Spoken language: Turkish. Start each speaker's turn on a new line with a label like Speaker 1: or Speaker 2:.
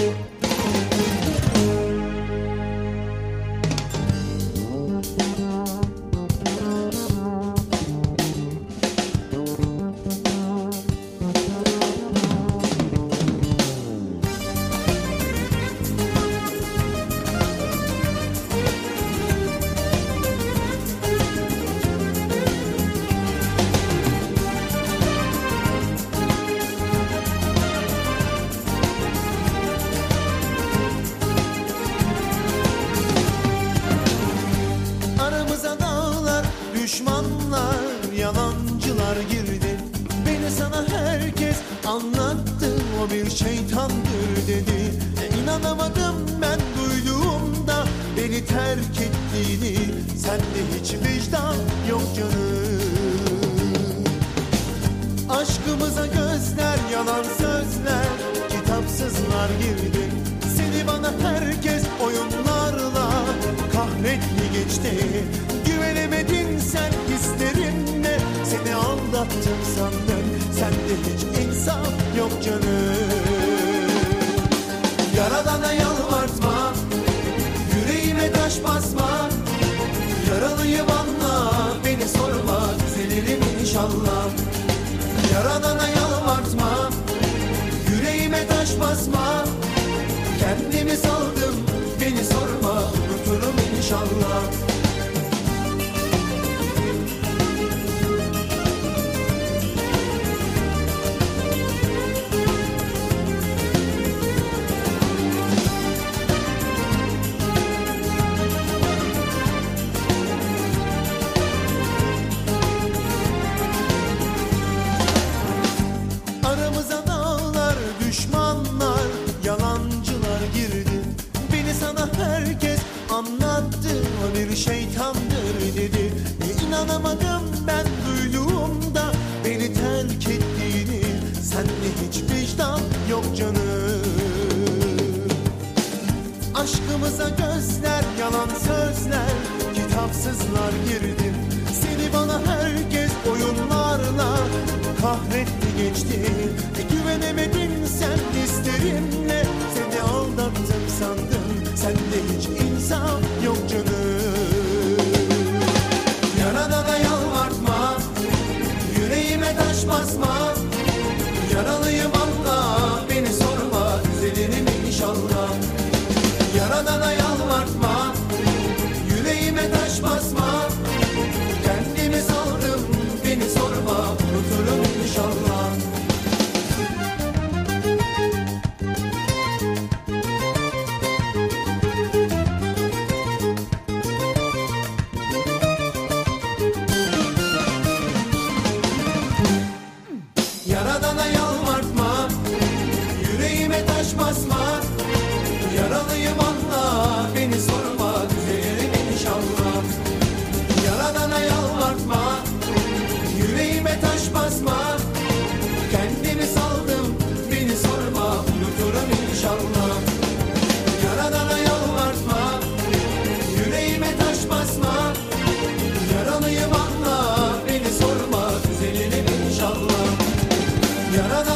Speaker 1: you. Düşmanlar, yalancılar girdi. Beni sana herkes anlattı, o bir şeytandır dedi. E, İnanamadım ben duyduğumda beni terk ettiğini. Sende hiç vicdan yok canım. Aşkımıza gözler, yalan sözler, kitapsızlar girdi. Seni bana herkes Yaradana yalvartma, yüreğime taş basma. Yaralıyım anla, beni sorma, düzelirim inşallah. Yaradana yalvartma Yüreğime taş basma Kendimi saldım Beni sorma Unuturum inşallah bir şeytandır dedi. E, inanamadım ben duyduğumda beni terk ettiğini. Sende hiç vicdan yok canım. Aşkımıza gözler, yalan sözler, kitapsızlar girdi. Seni bana herkes oyunlarla kahretti geçti. E, güvenemedin sen hislerimle, Yaradana yalvartma Yaralıyım